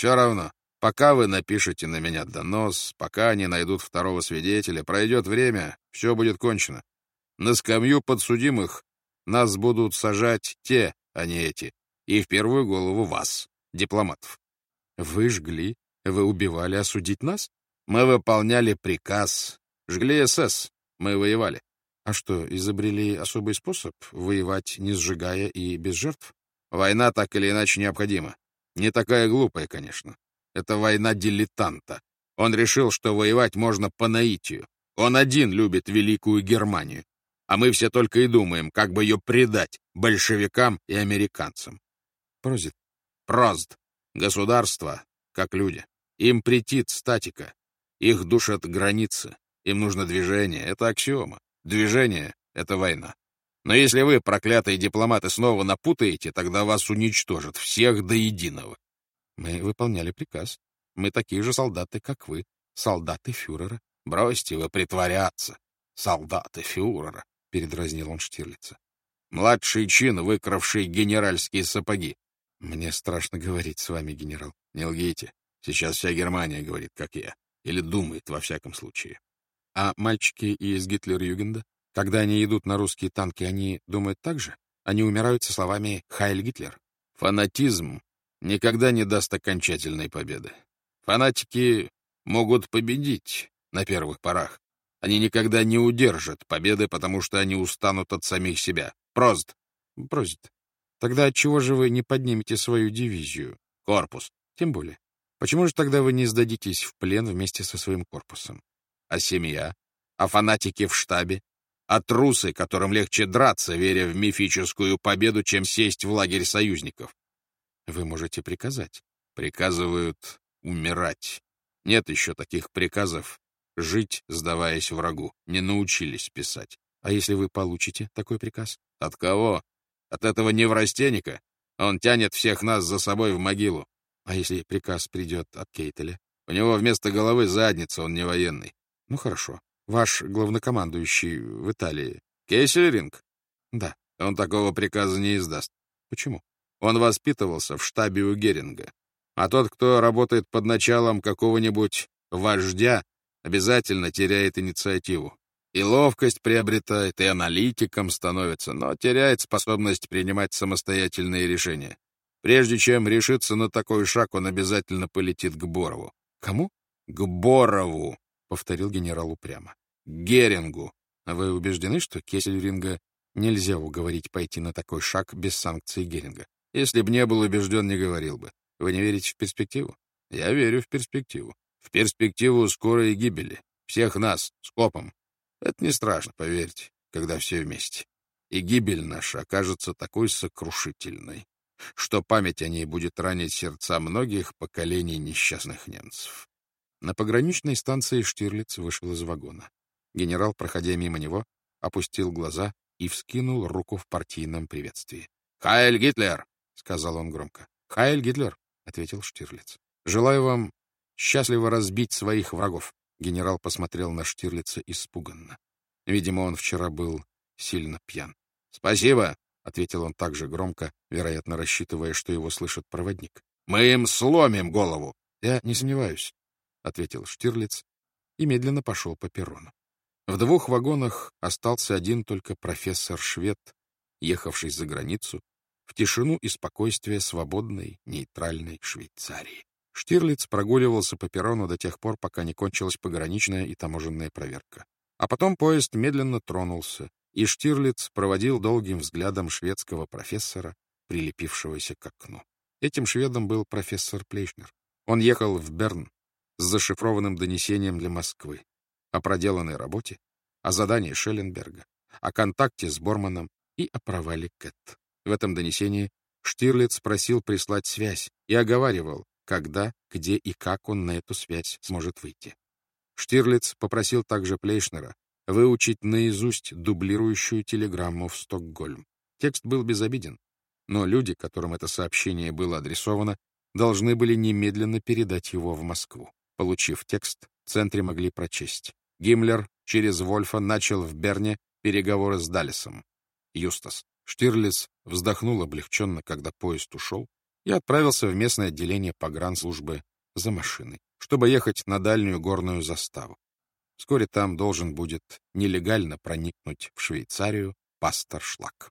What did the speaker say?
Все равно, пока вы напишете на меня донос, пока они найдут второго свидетеля, пройдет время, все будет кончено. На скамью подсудимых нас будут сажать те, а не эти, и в первую голову вас, дипломатов. Вы жгли, вы убивали, осудить нас? Мы выполняли приказ. Жгли СС, мы воевали. А что, изобрели особый способ воевать, не сжигая и без жертв? Война так или иначе необходима. Не такая глупая, конечно. Это война дилетанта. Он решил, что воевать можно по наитию. Он один любит Великую Германию. А мы все только и думаем, как бы ее предать большевикам и американцам. Прозит. Прозд. Государство, как люди. Им претит статика. Их душат границы. Им нужно движение. Это аксиома. Движение — это война. Но если вы, проклятые дипломаты, снова напутаете, тогда вас уничтожат, всех до единого. Мы выполняли приказ. Мы такие же солдаты, как вы, солдаты фюрера. Бросьте вы притворяться, солдаты фюрера, — передразнил он Штирлица. Младший чин, выкравший генеральские сапоги. Мне страшно говорить с вами, генерал. Не лгите. Сейчас вся Германия говорит, как я. Или думает, во всяком случае. А мальчики из Гитлер-Югенда? Когда они идут на русские танки, они думают так же? Они умирают со словами «Хайль Гитлер». Фанатизм никогда не даст окончательной победы. Фанатики могут победить на первых порах. Они никогда не удержат победы, потому что они устанут от самих себя. Прост. Прозит. Тогда отчего же вы не поднимете свою дивизию? Корпус. Тем более. Почему же тогда вы не сдадитесь в плен вместе со своим корпусом? А семья? А фанатики в штабе? А трусы, которым легче драться, веря в мифическую победу, чем сесть в лагерь союзников. Вы можете приказать. Приказывают умирать. Нет еще таких приказов жить, сдаваясь врагу. Не научились писать. А если вы получите такой приказ? От кого? От этого неврастенника? Он тянет всех нас за собой в могилу. А если приказ придет от Кейтеля? У него вместо головы задница, он не военный. Ну хорошо. Ваш главнокомандующий в Италии. Кейселеринг? Да. Он такого приказа не издаст. Почему? Он воспитывался в штабе у Геринга. А тот, кто работает под началом какого-нибудь вождя, обязательно теряет инициативу. И ловкость приобретает, и аналитиком становится, но теряет способность принимать самостоятельные решения. Прежде чем решиться на такой шаг, он обязательно полетит к Борову. Кому? К Борову, — повторил генерал упрямо. Герингу. А вы убеждены, что Кессельринга нельзя уговорить пойти на такой шаг без санкций Геринга? Если б не был убежден, не говорил бы. Вы не верите в перспективу? Я верю в перспективу. В перспективу скорой гибели. Всех нас, с копом. Это не страшно, поверьте, когда все вместе. И гибель наша окажется такой сокрушительной, что память о ней будет ранить сердца многих поколений несчастных немцев. На пограничной станции Штирлиц вышел из вагона. Генерал, проходя мимо него, опустил глаза и вскинул руку в партийном приветствии. «Хайль Гитлер!» — сказал он громко. «Хайль Гитлер!» — ответил Штирлиц. «Желаю вам счастливо разбить своих врагов!» Генерал посмотрел на Штирлица испуганно. Видимо, он вчера был сильно пьян. «Спасибо!» — ответил он также громко, вероятно, рассчитывая, что его слышит проводник. «Мы им сломим голову!» «Я не сомневаюсь», — ответил Штирлиц и медленно пошел по перрону. В двух вагонах остался один только профессор-швед, ехавший за границу, в тишину и спокойствие свободной, нейтральной Швейцарии. Штирлиц прогуливался по перрону до тех пор, пока не кончилась пограничная и таможенная проверка. А потом поезд медленно тронулся, и Штирлиц проводил долгим взглядом шведского профессора, прилепившегося к окну. Этим шведом был профессор Плейшнер. Он ехал в Берн с зашифрованным донесением для Москвы о проделанной работе, о задании Шелленберга, о контакте с Борманом и о провале Кэт. В этом донесении Штирлиц просил прислать связь и оговаривал, когда, где и как он на эту связь сможет выйти. Штирлиц попросил также Плейшнера выучить наизусть дублирующую телеграмму в Стокгольм. Текст был безобиден, но люди, которым это сообщение было адресовано, должны были немедленно передать его в Москву. Получив текст, в центре могли прочесть. Гиммлер через Вольфа начал в Берне переговоры с Даллесом. Юстас. Штирлиц вздохнул облегченно, когда поезд ушел, и отправился в местное отделение погранслужбы за машиной, чтобы ехать на дальнюю горную заставу. Вскоре там должен будет нелегально проникнуть в Швейцарию пастор Шлак.